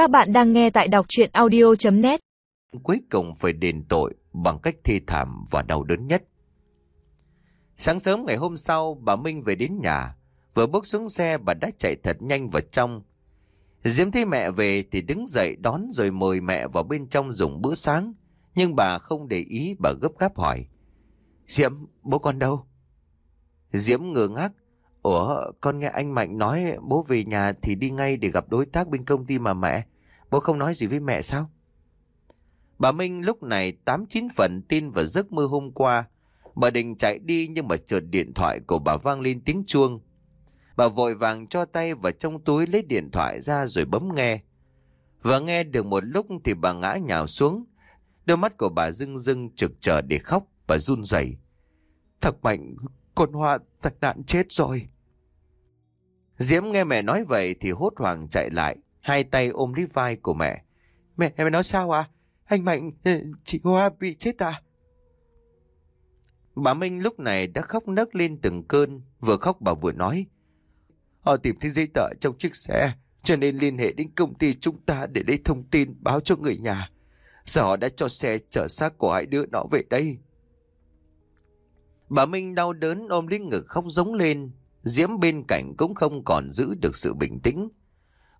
Các bạn đang nghe tại đọc chuyện audio.net Cuối cùng phải đền tội bằng cách thi thảm và đau đớn nhất. Sáng sớm ngày hôm sau, bà Minh về đến nhà. Vừa bước xuống xe, bà đã chạy thật nhanh vào trong. Diễm thấy mẹ về thì đứng dậy đón rồi mời mẹ vào bên trong dùng bữa sáng. Nhưng bà không để ý, bà gấp gáp hỏi. Diễm, bố con đâu? Diễm ngơ ngác. Ủa, con nghe anh Mạnh nói bố về nhà thì đi ngay để gặp đối tác bên công ty mà mẹ. Bố không nói gì với mẹ sao? Bà Minh lúc này tám chín phần tin vào giấc mơ hôm qua. Bà định chạy đi nhưng mà chợt điện thoại của bà vang lên tiếng chuông. Bà vội vàng cho tay vào trong túi lấy điện thoại ra rồi bấm nghe. Và nghe được một lúc thì bà ngã nhào xuống. Đôi mắt của bà rưng rưng trực chờ để khóc và run rẩy. Thật mạnh, con Hoa tai nạn chết rồi. Diễm nghe mẹ nói vậy thì hốt hoảng chạy lại, hai tay ôm lấy vai của mẹ. Mẹ, mẹ nói sao à? Anh Mạnh, ừ, chị Hoa bị chết à? Bà Minh lúc này đã khóc nấc lên từng cơn, vừa khóc bà vừa nói. Họ tìm thấy giấy tờ trong chiếc xe, cho nên liên hệ đến công ty chúng ta để lấy thông tin báo cho người nhà. Giờ họ đã cho xe chở xác của hai đứa nó về đây. Bà Minh đau đớn ôm lấy ngực khóc giống lên. Diễm bên cạnh cũng không còn giữ được sự bình tĩnh.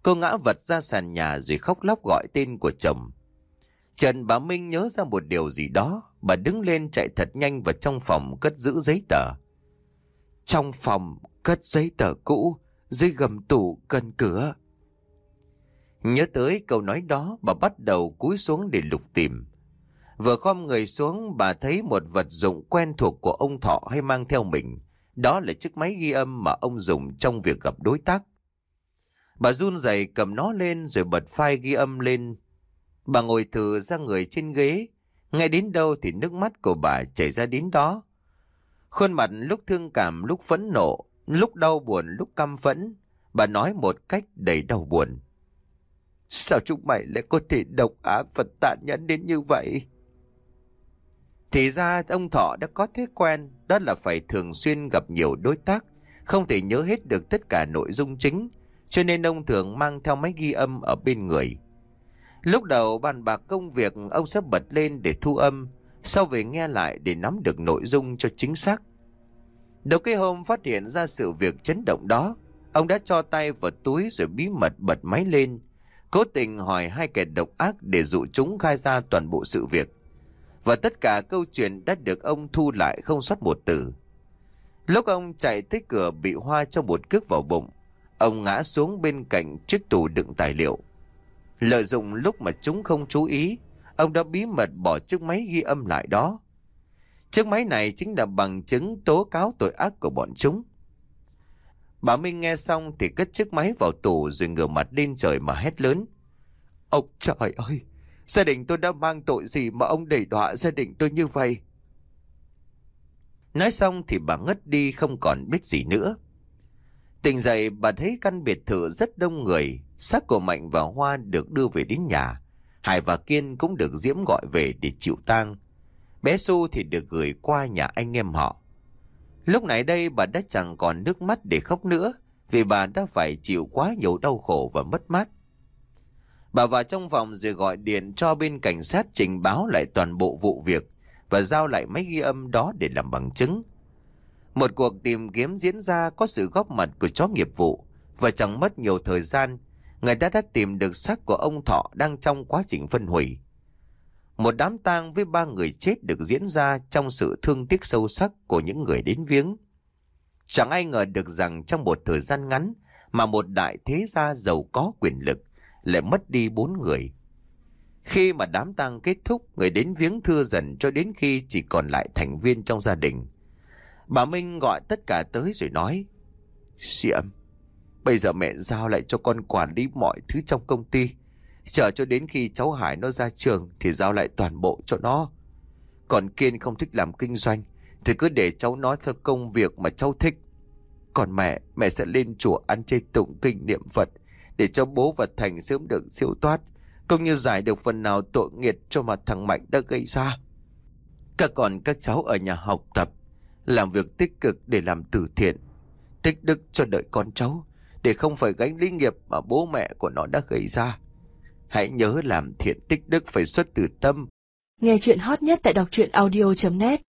Cô ngã vật ra sàn nhà rồi khóc lóc gọi tên của chồng. Trần bà Minh nhớ ra một điều gì đó. Bà đứng lên chạy thật nhanh vào trong phòng cất giữ giấy tờ. Trong phòng cất giấy tờ cũ, dưới gầm tủ cần cửa. Nhớ tới câu nói đó, bà bắt đầu cúi xuống để lục tìm. Vừa khom người xuống, bà thấy một vật dụng quen thuộc của ông Thọ hay mang theo mình. Đó là chiếc máy ghi âm mà ông dùng trong việc gặp đối tác. Bà run rẩy cầm nó lên rồi bật file ghi âm lên. Bà ngồi thử ra người trên ghế. Ngay đến đâu thì nước mắt của bà chảy ra đến đó. Khuôn mặt lúc thương cảm, lúc phẫn nộ, lúc đau buồn, lúc căm phẫn. Bà nói một cách đầy đau buồn. Sao chúng mày lại có thể độc ác và tàn nhẫn đến như vậy? Thì ra ông Thọ đã có thói quen, đó là phải thường xuyên gặp nhiều đối tác, không thể nhớ hết được tất cả nội dung chính, cho nên ông thường mang theo máy ghi âm ở bên người. Lúc đầu bàn bạc công việc ông sẽ bật lên để thu âm, sau về nghe lại để nắm được nội dung cho chính xác. Đầu cái hôm phát hiện ra sự việc chấn động đó, ông đã cho tay vào túi rồi bí mật bật máy lên, cố tình hỏi hai kẻ độc ác để dụ chúng khai ra toàn bộ sự việc. Và tất cả câu chuyện đã được ông thu lại không sót một từ. Lúc ông chạy tới cửa bị hoa trong một cước vào bụng, ông ngã xuống bên cạnh chiếc tủ đựng tài liệu. Lợi dụng lúc mà chúng không chú ý, ông đã bí mật bỏ chiếc máy ghi âm lại đó. Chiếc máy này chính là bằng chứng tố cáo tội ác của bọn chúng. Bà Minh nghe xong thì cất chiếc máy vào tủ rồi ngửa mặt lên trời mà hét lớn. Ông trời ơi! Gia đình tôi đã mang tội gì mà ông đẩy đọa gia đình tôi như vậy? Nói xong thì bà ngất đi không còn biết gì nữa. Tỉnh dậy bà thấy căn biệt thự rất đông người, xác của Mạnh và Hoa được đưa về đến nhà. Hải và Kiên cũng được Diễm gọi về để chịu tang. Bé Su thì được gửi qua nhà anh em họ. Lúc này đây bà đã chẳng còn nước mắt để khóc nữa vì bà đã phải chịu quá nhiều đau khổ và mất mát. Bà vào trong phòng rồi gọi điện cho bên cảnh sát trình báo lại toàn bộ vụ việc và giao lại máy ghi âm đó để làm bằng chứng. Một cuộc tìm kiếm diễn ra có sự góp mặt của chó nghiệp vụ và chẳng mất nhiều thời gian, người ta đã tìm được xác của ông Thọ đang trong quá trình phân hủy. Một đám tang với ba người chết được diễn ra trong sự thương tiếc sâu sắc của những người đến viếng. Chẳng ai ngờ được rằng trong một thời gian ngắn mà một đại thế gia giàu có quyền lực lại mất đi bốn người. Khi mà đám tang kết thúc, người đến viếng thưa dần cho đến khi chỉ còn lại thành viên trong gia đình. Bà Minh gọi tất cả tới rồi nói, Diệm, bây giờ mẹ giao lại cho con quản lý mọi thứ trong công ty. Chờ cho đến khi cháu Hải nó ra trường thì giao lại toàn bộ cho nó. Còn Kiên không thích làm kinh doanh thì cứ để cháu nói theo công việc mà cháu thích. Còn mẹ, mẹ sẽ lên chùa ăn chay tụng kinh niệm Phật để cho bố và Thành sớm được siêu thoát, cũng như giải được phần nào tội nghiệt cho mà thằng Mạnh đã gây ra. Các còn các cháu ở nhà học tập, làm việc tích cực để làm từ thiện, tích đức cho đợi con cháu, để không phải gánh lý nghiệp mà bố mẹ của nó đã gây ra. Hãy nhớ làm thiện tích đức phải xuất từ tâm. Nghe chuyện hot nhất tại đọc truyện audio.net